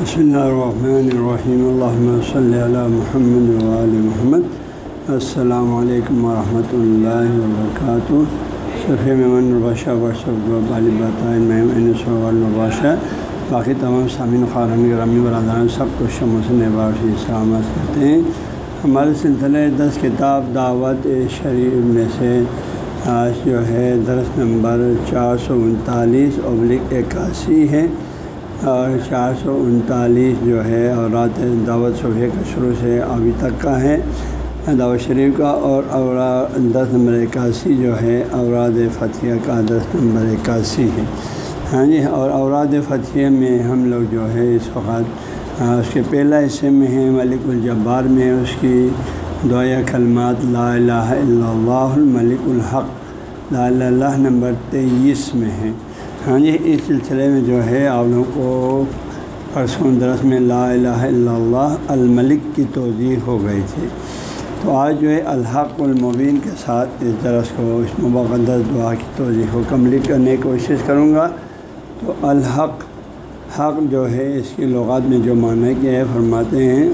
بسم اللہ الرحمن الرحیم الحمۃ صلی اللہ محمد وعلی محمد السلام علیکم ورحمۃ اللہ وبرکاتہ صفی ممن الباشہ ورثہ الباشہ باقی تمام سامعین خارن گرامی برادران سب کو شمس نباشی سلامت کرتے ہیں ہمارے سلسلے دس کتاب دعوت شریف میں سے آج جو ہے درس نمبر چار سو انتالیس ابلک اکاسی ہے اور چار سو انتالیس جو ہے اور رات دعوت صبح کا شروع سے ابھی تک کا ہے، دعوت شریف کا اور اورا دس نمبر اکاسی جو ہے، اوراد فتح کا دس نمبر اکاسی ہے۔ ہاں جی اور اوراد فتح میں ہم لوگ جو ہے اس وقت اس کے پہلا حصے میں ہیں، ملک الجبار میں اس کی دعا کلمات لا الہ الا اللہ الملک الحق، لا اللہ نمبر تیئیس میں ہے ہاں جی اس سلسلے میں جو ہے آپ لوگوں کو پرسوں درس میں لا الہ الا اللہ، الملک کی توضیح ہو گئی تھی۔ تو آج جو ہے الحق المبین کے ساتھ اس درس کو، اس مبقدس دعا کی توضیح کو کمپلیٹ کرنے کی کوشش کروں گا۔ تو الحق، حق جو ہے اس کی لغات میں جو معنی کیا ہے فرماتے ہیں۔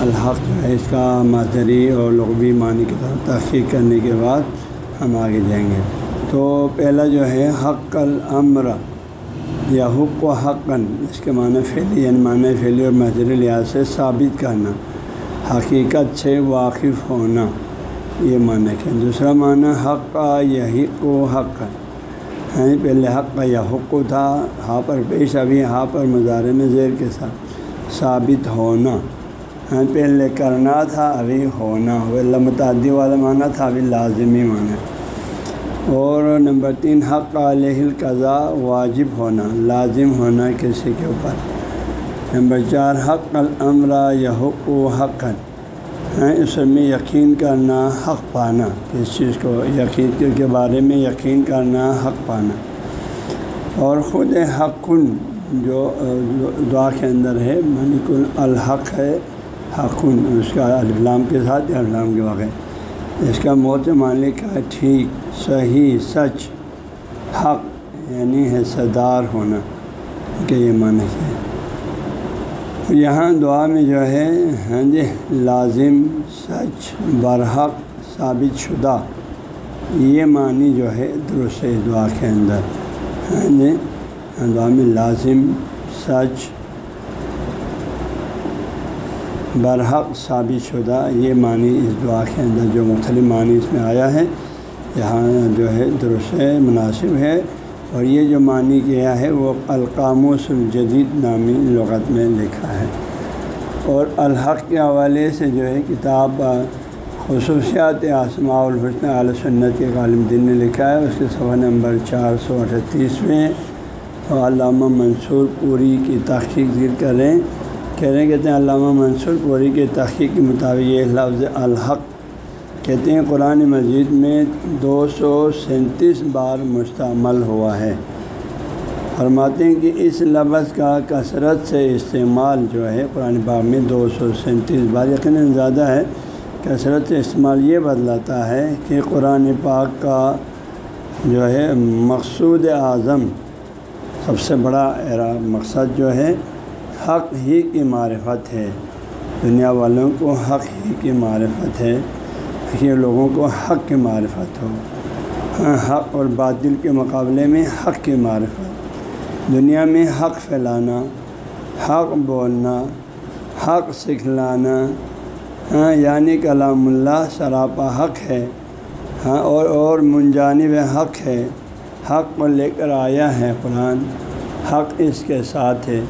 الحق جو ہے اس کا مادری اور لغوی معنی کی طرف تحقیق کرنے کے بعد ہم آگے جائیں گے۔ تو پہلا جو ہے حق الامر یا حق و حقن اس کے معنی پھیلی یعنی معنی پھیلی اور مظری لحاظ سے ثابت کرنا، حقیقت سے واقف ہونا، یہ معنی کہ دوسرا معنی حق کا یہی کو حق ہے۔ یعنی پہلے حق کا یہ حق تھا ہاں پر پیش ابھی ہاں پر مظاہرے میں زیر کے ساتھ ثابت ہونا۔ ہاں پہلے کرنا تھا، ابھی ہونا۔ وہ متعدی والا معنی تھا، ابھی لازمی معنی۔ اور نمبر تین، حق علیہ القضاء واجب ہونا، لازم ہونا کسی کے اوپر۔ نمبر چار، حق العمرہ یا حق و ہاں، حق اس میں یقین کرنا، حق پانا۔ کس چیز کو یقین کے بارے میں یقین کرنا، حق پانا۔ اور خود حق جو دعا کے اندر ہے، ملک الحق ہے، حقن، اس کا الفلام کے ساتھ الفلام کے واقع اس کا موت مالک ہے ٹھیک، صحیح، سچ حق یعنی حصدار ہونا، کہ یہ معنی ہے۔ یہاں دعا میں جو ہے ہاں جی لازم، سچ، برحق، ثابت شدہ، یہ معنی جو ہے درست دعا کے اندر۔ ہاں جی ہاں دعا میں لازم، سچ برحق ثابت شدہ یہ معنی اس دعا کے اندر جو مختلف معنی اس میں آیا ہے، یہاں جو ہے درست مناسب ہے۔ اور یہ جو معنی کیا ہے، وہ القاموس الجدید نامی لغت میں لکھا ہے۔ اور الحق کے حوالے سے جو ہے کتاب خصوصیات آسماء الحسن علیہ سنت کے عالم دن نے لکھا ہے۔ اس کے صفحہ نمبر چار سو اٹھتیس میں علامہ منصور پوری کی تحقیق ذکر کریں۔ کہہ رہے ہیں، کہتے ہیں علامہ منصور پوری کے تحقیق کے مطابق یہ لفظ الحق کہتے ہیں، قرآن مجید میں دو سو سینتیس بار مستعمل ہوا ہے۔ فرماتے ہیں کہ اس لفظ کا کثرت سے استعمال جو ہے، قرآن پاک میں دو سو سینتیس بار یقیناً زیادہ ہے، کثرت سے استعمال یہ بدلاتا ہے کہ قرآن پاک کا جو ہے، مقصود اعظم سب سے بڑا مقصد جو ہے حق ہی کی معرفت ہے۔ دنیا والوں کو حق ہی کی معرفت ہے۔ کہ لوگوں کو حق کی معرفت ہو۔ حق اور باطل کے مقابلے میں حق کی معرفت۔ دنیا میں حق پھیلانا، حق بولنا، حق سکھلانا ہاں یعنی کلام اللہ سراپا حق ہے۔ ہاں اور اور منجانب حق ہے۔ حق کو لے کر آیا ہے قرآن۔ حق اس کے ساتھ ہے۔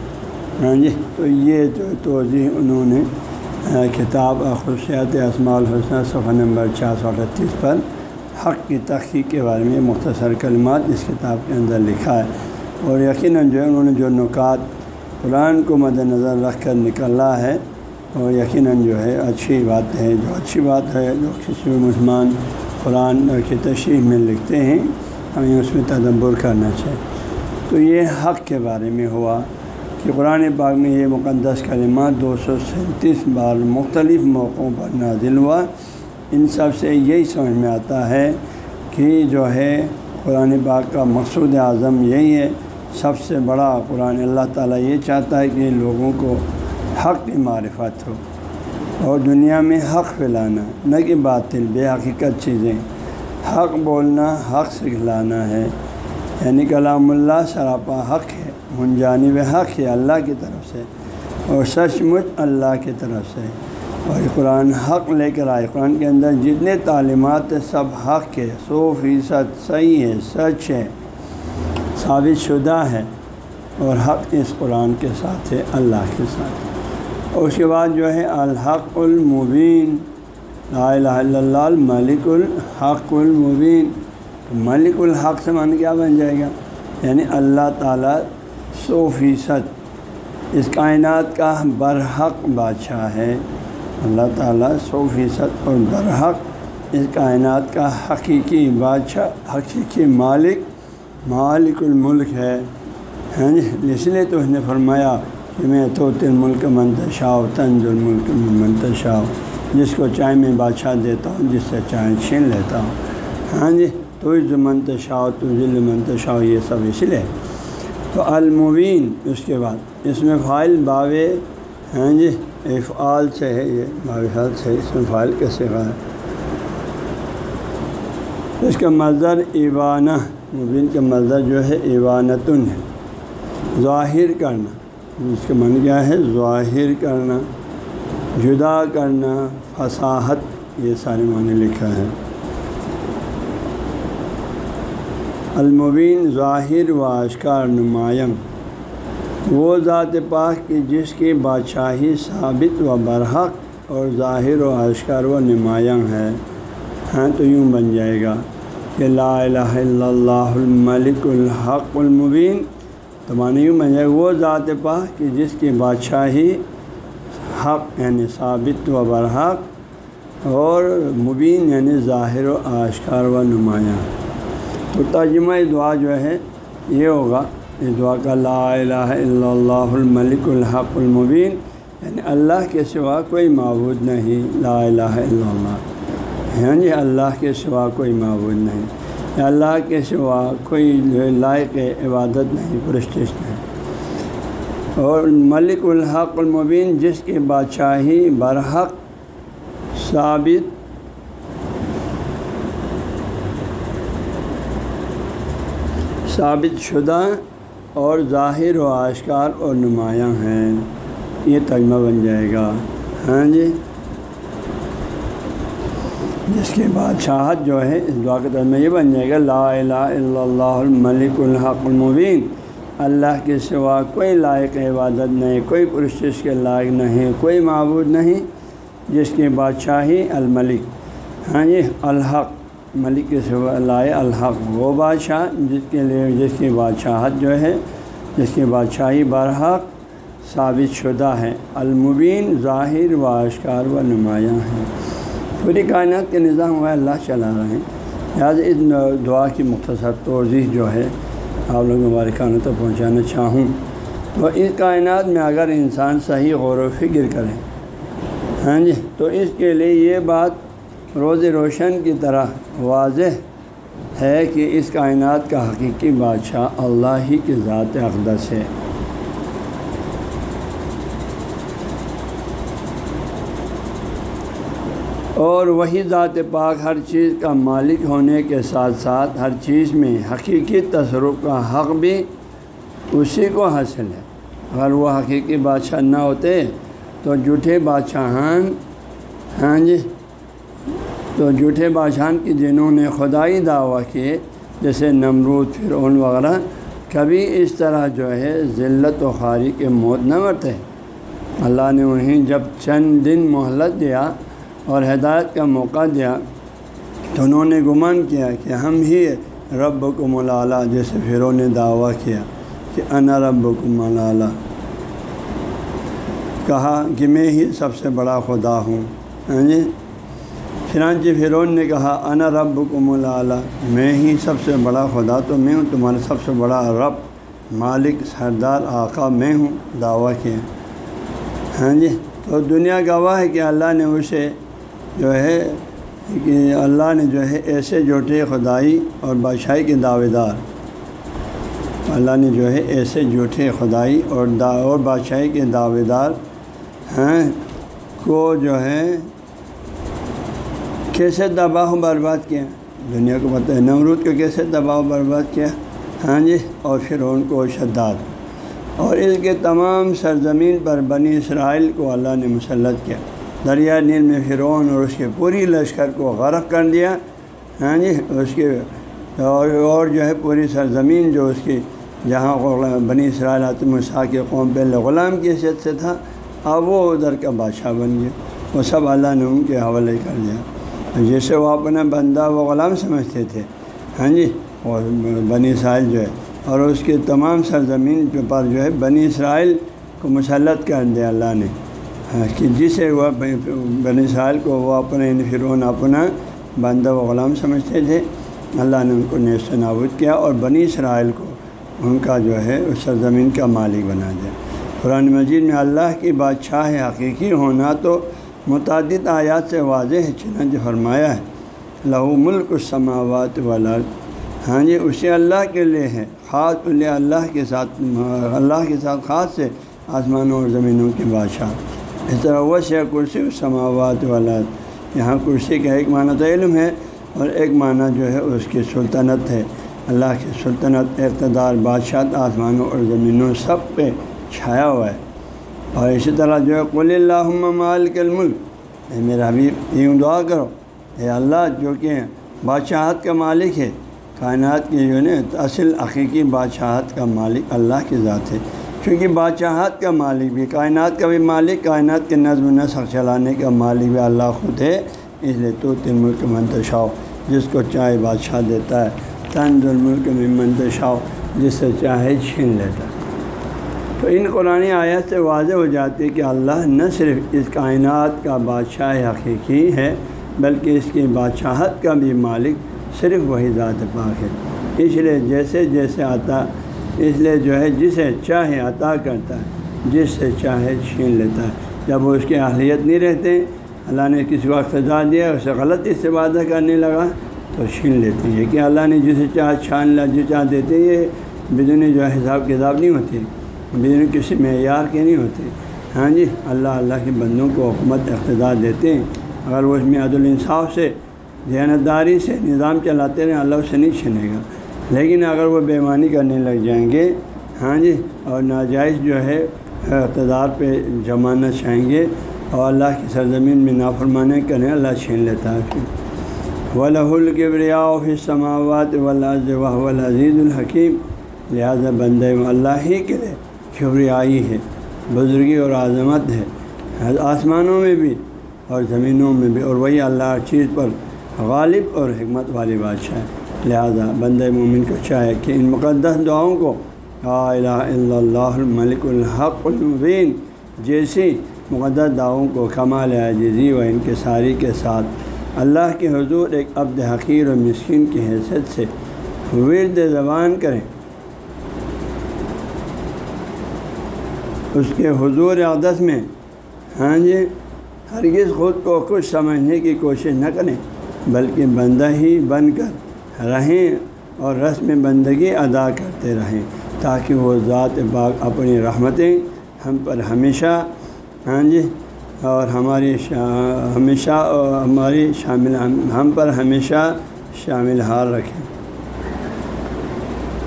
ہاں جی تو یہ جو توضیع انہوں نے کتاب خصوصیات اسماع الحسنہ صفحہ نمبر چار سو اٹھتیس پر حق کی تحقیق کے بارے میں مختصر کلمات اس کتاب کے اندر لکھا ہے۔ اور یقیناً جو ہے انہوں نے جو نکات قرآن کو مد نظر رکھ کر نکالا ہے، اور یقیناً جو ہے اچھی بات ہے، جو اچھی بات ہے، جو کسی مسلمان قرآن کی تشریح میں لکھتے ہیں، ہمیں اس میں تدبر کرنا چاہیے۔ تو یہ حق کے بارے میں ہوا۔ کہ قرآن پاک میں یہ مقدس کلمات دو سو سینتیس بار مختلف موقعوں پر نازل ہوا۔ ان سب سے یہی سمجھ میں آتا ہے کہ جو ہے قرآن پاک کا مقصود اعظم یہی ہے۔ سب سے بڑا قرآن اللہ تعالیٰ یہ چاہتا ہے کہ لوگوں کو حق کی معرفت ہو اور دنیا میں حق پھیلانا، نہ کہ باطل، بے حقیقت چیزیں۔ حق بولنا، حق سکھلانا ہے۔ یعنی کلام اللہ سراپا حق ہے۔ منجانب حق ہے، اللہ کی طرف سے۔ اور سچ مچ اللہ کی طرف سے۔ اور قرآن حق لے کر آئے۔ قرآن کے اندر جتنے تعلیمات سب حق ہے سو فیصد صحیح ہے سچ ہے ثابت شدہ ہے اور حق اس قرآن کے ساتھ ہے، اللہ کے ساتھ۔ اور اس کے بعد جو ہے، الحق المبین۔ لا الہ الا اللہ، الملک الحق المبین۔ ملک الحق سے مان کیا بن جائے گا؟ یعنی اللہ تعالیٰ سو فیصد اس کائنات کا برحق بادشاہ ہے۔ اللہ تعالیٰ سو فیصد اور برحق اس کائنات کا حقیقی بادشاہ، حقیقی مالک مالک الملک ہے۔ ہاں جی اس لیے تو اس نے فرمایا کہ میں تو تل ملک منتشا تنز الملک منتشا جس کو چائے میں بادشاہ دیتا ہوں، جس سے چائے چھین لیتا ہوں۔ ہاں جی تو منتشا تو ذل منتشا یہ سب اس لیے۔ تو المبین اس کے بعد۔ اس میں فائل باو ہیں جی۔ افعال سے ہے یہ باوحال سے۔ اس میں فائل کیسے ہے؟ اس کا مظر ایوانہ، مبین کا مظر جو ہے ایوانتن ہے۔ ظاہر کرنا۔ اس کا من کیا ہے؟ ظاہر کرنا، جدا کرنا، فصاحت، یہ سارے معنی لکھا ہے۔ المبین ظاہر و اشکار نمایاں، وہ ذات پاک کی جس کی بادشاہی ثابت و برحق اور ظاہر و اشکار و نمایاں ہے۔ ہاں تو یوں بن جائے گا کہ لا الہ الا اللہ، الملک، الحق، المبین۔ تو معنی یوں بن جائے گا، وہ ذات پاک کی جس کی بادشاہی حق یعنی ثابت و برحق اور مبین یعنی ظاہر و اشکار و نمایاں۔ تو ترجمہ دعا جو ہے، یہ ہوگا، اس دعا کا لا الہ الا اللہ الملک الحق المبین یعنی اللہ کے سوا کوئی معبود نہیں، لا الہ الا اللہ۔ یعنی اللہ کے سوا کوئی معبود نہیں اللہ کے سوا کوئی لائق عبادت نہیں، پرستش نہیں۔ اور ملک الحق المبین، جس کی بادشاہی برحق ثابت ثابت شدہ اور ظاہر و آشکار اور نمایاں ہیں۔ یہ ترجمہ بن جائے گا۔ ہاں جی۔ جس کے بعد شاہد جو ہے، اس دعا کا ترجمہ یہ بن جائے گا، لا الہ الا اللہ الملک الحق المبین۔ اللہ کے سوا کوئی لائق عبادت نہیں، کوئی پرشش کے لائق نہیں، کوئی معبود نہیں۔ جس کی بادشاہی الملک۔ ہاں جی الحق۔ ملک کے سوا لائے الحق وہ بادشاہ جس کے لیے جس کی بادشاہت جو ہے، جس کی بادشاہی برحق ثابت شدہ ہے۔ المبین، ظاہر و اشکار و نمایاں ہیں۔ پوری کائنات کے نظام وہ اللہ چلا رہے ہیں۔ لہٰذا اس دعا کی مختصر توضیح جو ہے، آپ لوگ ہمارے خانوں تک پہنچانا چاہوں۔ تو اس کائنات میں اگر انسان صحیح غور و فکر کرے ہاں جی تو اس کے لیے یہ بات روز روشن کی طرح واضح ہے کہ اس کائنات کا حقیقی بادشاہ اللہ ہی کی ذات اقدس ہے۔ اور وہی ذات پاک ہر چیز کا مالک ہونے کے ساتھ ساتھ ہر چیز میں حقیقی تصرف کا حق بھی اسی کو حاصل ہے۔ اگر وہ حقیقی بادشاہ نہ ہوتے تو جھوٹے بادشاہان ہاں جی؟ تو جھوٹے بادشاہ کی جنہوں نے خدائی دعویٰ کیے جیسے نمرود، فرعون وغیرہ، کبھی اس طرح جو ہے ذلت و خاری کے موت نہ مرتے۔ اللہ نے انہیں جب چند دن مہلت دیا اور ہدایت کا موقع دیا، تو انہوں نے گمان کیا کہ ہم ہی رب کو ملالا جیسے فرعون نے دعویٰ کیا کہ انا رب کو ملالا کہا کہ میں ہی سب سے بڑا خدا ہوں۔ ہاں جی؟ چنانچہ فرعون نے کہا، انا رب کو میں ہی سب سے بڑا خدا تو میں ہوں تمہارا سب سے بڑا رب، مالک، سردار، آقا، میں ہوں، دعویٰ کیا ہاں جی؟ تو دنیا گواہ ہے کہ اللہ نے اسے جو ہے، کہ اللہ نے جو ہے ایسے جوٹے خدائی اور بادشاہی کے دعوے دار اللہ نے جو ہے ایسے جھوٹے خدائی اور دا، اور بادشاہی کے دعوے دار ہیں کو جو ہے کیسے تباہ و برباد کیا؟ دنیا کو پتہ ہے، نمرود کو کیسے تباہ و برباد کیا؟ ہاں جی اور پھر ان کو شداد۔ اور اس کے تمام سرزمین پر بنی اسرائیل کو اللہ نے مسلط کیا۔ دریا نیل میں فرعون اور اس کے پوری لشکر کو غرق کر دیا۔ ہاں جی اس کے اور اور جو ہے پوری سرزمین جو اس کی، جہاں بنی اسرائیل السا کے قوم پہ غلام کی حیثیت سے تھا، اب وہ ادھر کا بادشاہ بن گیا۔ وہ سب اللہ نے ان کے حوالے کر دیا۔ جیسے وہ اپنا بندہ وہ غلام سمجھتے تھے۔ ہاں جی؟ اور بنی اسرائیل جو ہے۔ اور اس کے تمام سرزمین پر جو ہے بنی اسرائیل کو مسلط کر دیا اللہ نے۔ ہاں، کہ جسے وہ بنی اسرائیل کو وہ اپنے فرون اپنا بندہ و غلام سمجھتے تھے۔ اللہ نے ان کو نیست نابود کیا اور بنی اسرائیل کو ان کا جو ہے اس سرزمین کا مالک بنا دیا۔ قرآن مجید میں اللہ کی بادشاہ حقیقی ہونا تو متعدد آیات سے واضح ہے، چنانچہ فرمایا ہے، لہو ملک السماوات والا ہاں جی اسے اللہ کے لیے ہے، خاص اللہ اللہ کے ساتھ، اللہ کے ساتھ خاص سے آسمانوں اور زمینوں کے بادشاہ۔ اس طرح وہ سے کرسی السماوات والا یہاں کرسی کا ایک معنی تو علم ہے اور ایک معنی جو ہے اس کی سلطنت ہے۔ اللہ کی سلطنت، اقتدار بادشاہ آسمانوں اور زمینوں سب پہ چھایا ہوا ہے۔ اور اسی طرح جو ہے، قل اللہ مالک الملک۔ اے میرا حبیب، یوں دعا کرو۔ اے اللہ، جو کہ بادشاہت کا مالک ہے، کائنات کی جو ہے اصل حقیقی بادشاہت کا مالک اللہ کی ذات ہے۔ کیونکہ بادشاہت کا مالک بھی، کائنات کا بھی مالک، کائنات کے نظم و نسق چلانے کا مالک بھی اللہ خود ہے۔ اس لیے تو تین ملک منتشاؤ جس کو چاہے بادشاہ دیتا ہے، تن الملک میں منتشاؤ جس سے چاہے چھین لیتا ہے۔ تو ان قرآن آیت سے واضح ہو جاتی ہے کہ اللہ نہ صرف اس کائنات کا بادشاہ حقیقی ہے، بلکہ اس کی بادشاہت کا بھی مالک صرف وہی ذات پاک ہے۔ اس لیے جیسے جیسے آتا، اس لیے جو ہے جسے چاہے عطا کرتا ہے جس سے چاہے چھین لیتا۔ ہے جب وہ اس کی اہلیت نہیں رہتے، اللہ نے کسی وقت سزا دیا، اسے غلط استفادہ کرنے لگا، تو چھین لیتے ہیں۔ کہ اللہ نے جسے چاہ چھان لا جو چاہ دیتے یہ بدن جو ہے حساب کتاب نہیں ہوتی۔ بدن کسی معیار کے نہیں ہوتے۔ ہاں جی اللہ اللہ کے بندوں کو حکومت اقتدار دیتے ہیں۔ اگر وہ اس میں عدل انصاف سے داری سے نظام چلاتے رہیں، اللہ سے نہیں چھینے گا۔ لیکن اگر وہ بیمانی کرنے لگ جائیں گے ہاں جی اور ناجائز جو ہے، اقتدار پہ جمانا چاہیں گے، اور اللہ کی سرزمین میں نافرمانے کریں، اللہ چھین لیتا ہے۔ پھر ولہ القبریا سماوات ولا عزیز الحکیم لہٰذا بند اللہ ہی کے لیے کبریائی ہے بزرگی اور عظمت ہے۔ آسمانوں میں بھی اور زمینوں میں بھی۔ اور وہی اللہ ہر چیز پر غالب اور حکمت والی بادشاہ ہے لہذا بند مومن کو اچھا چاہے کہ ان مقدس دعاؤں کو الہ الا اللہ الملک الحق المبین جیسی مقدس دعاؤں کو کمال عجیزی و ان کے ساری کے ساتھ اللہ کے حضور ایک عبد حقیر و مسکین کی حیثیت سے ورد زبان کریں۔ اس کے حضور اقدس میں۔ ہاں جی ہرگز خود کو کچھ سمجھنے کی کوشش نہ کریں، بلکہ بندہ ہی بن کر رہیں اور رسم بندگی ادا کرتے رہیں تاکہ وہ ذات باغ اپنی رحمتیں ہم پر ہمیشہ ہاں جی اور ہماری ہمیشہ، ہماری شامل ہم پر ہمیشہ شامل حال رکھیں۔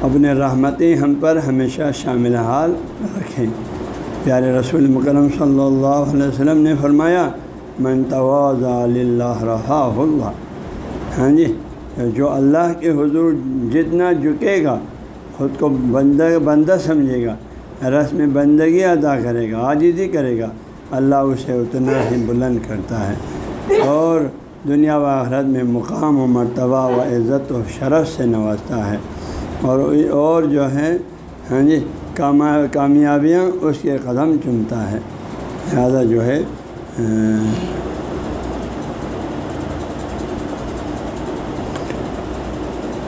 اپنے رحمتیں ہم پر ہمیشہ شامل حال رکھیں۔ پیارے رسول مکرم صلی اللہ علیہ وسلم نے فرمایا، من تواز اللہ رحا اللہ. ہاں جی جو اللہ کے حضور جتنا جھکے گا، خود کو بندہ بندہ سمجھے گا، رسم بندگی ادا کرے گا، عاجزی کرے گا، اللہ اسے اتنا ہی بلند کرتا ہے۔ اور دنیا و آخرت میں مقام و مرتبہ و عزت و شرف سے نوازتا ہے۔ اور اور جو ہے ہاں جی کامیابیاں اس کے قدم چنتا ہے۔ لہٰذا جو ہے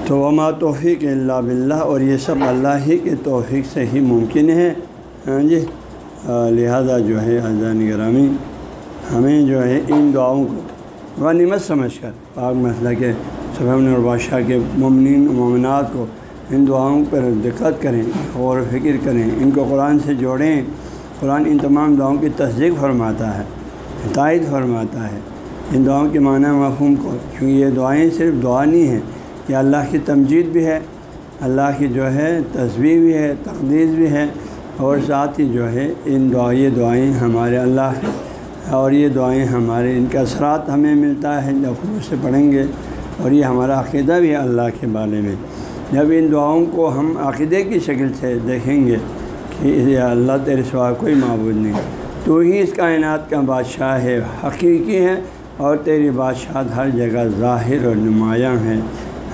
تو وما توفیق اللہ بلّہ اور یہ سب اللہ ہی کے توفیق سے ہی ممکن ہے۔ ہاں جی لہذا جو ہے اذان گرامی ہمیں جو ہے ان دعاؤں کو غنیمت سمجھ کر، پاک مسئلہ کے سبحم اور بادشاہ کے ممنین مومنات کو ان دعاؤں پر دقت کریں غور و فکر کریں، ان کو قرآن سے جوڑیں۔ قرآن ان تمام دعاؤں کی تصدیق فرماتا ہے تائید فرماتا ہے۔ ان دعاؤں کے معنی مفہوم کو کیونکہ یہ دعائیں صرف دعا نہیں ہیں، یہ اللہ کی تمجید بھی ہے، اللہ کی جو ہے تصویر بھی ہے، تقدیس بھی ہے، اور ساتھ ہی جو ہے ان دعا، یہ دعائیں ہمارے اللہ اور یہ دعائیں ہمارے، ان کے اثرات ہمیں ملتا ہے، جب خود سے پڑھیں گے۔ اور یہ ہمارا عقیدہ بھی ہے اللہ کے بارے میں۔ جب ان دعاؤں کو ہم عقیدے کی شکل سے دیکھیں گے کہ اللہ تیرے سوا کوئی معبود نہیں۔ تو ہی اس کائنات کا بادشاہ ہے، حقیقی ہے اور تیری بادشاہت ہر جگہ ظاہر اور نمایاں ہے۔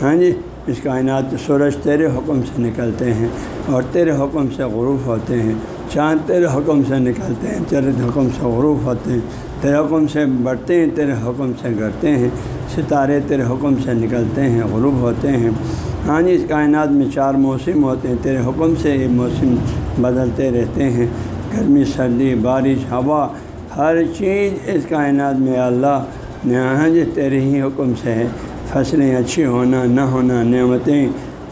ہاں جی اس کائنات سورج تیرے حکم سے نکلتے ہیں اور تیرے حکم سے غروف ہوتے ہیں۔ چاند تیرے حکم سے نکلتے ہیں، تیرے حکم سے غروف ہوتے ہیں۔ تیرے حکم سے بڑھتے ہیں، تیرے حکم سے گرتے ہیں۔ ستارے تیرے حکم سے نکلتے ہیں، غروب ہوتے ہیں۔ ہاں جی اس کائنات میں چار موسم ہوتے ہیں۔ تیرے حکم سے یہ موسم بدلتے رہتے ہیں۔ گرمی، سردی، بارش، ہوا، ہر چیز اس کائنات میں اللہ ہاں جی تیرے ہی حکم سے ہے۔ فصلیں اچھی ہونا، نہ ہونا نعمتیں۔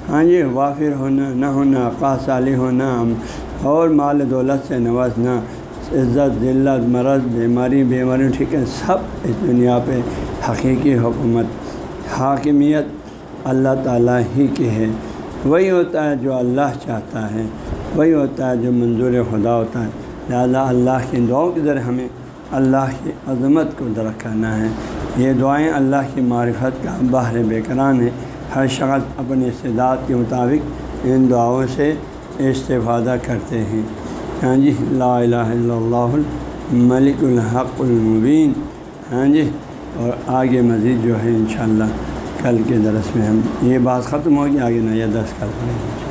ہاں جی وافر ہونا، نہ ہونا قاصالی ہونا۔ اور مال دولت سے نوازنا، عزت، ذلت، مرض، بیماری بیماری ٹھیک ہے، سب اس دنیا پہ حقیقی حکومت، حاکمیت اللہ تعالیٰ ہی کی ہے۔ وہی ہوتا ہے جو اللہ چاہتا ہے۔ وہی ہوتا ہے جو منظور خدا ہوتا ہے۔ لہٰذا اللہ کی دعاؤں کے ذریعے ہمیں اللہ کی عظمت کو درخت کرنا ہے۔ یہ دعائیں اللہ کی معرفت کا باہر بیکران ہے ہر شخص اپنے استعداد کے مطابق ان دعاؤں سے استفادہ کرتے ہیں۔ ہاں جی لا الہ الا اللہ الملک الحق المبین۔ ہاں جی اور آگے مزید جو ہے انشاءاللہ۔ کل کے درس میں ہم یہ بات ختم ہوگی آگے نیا درس کر پڑیں گے۔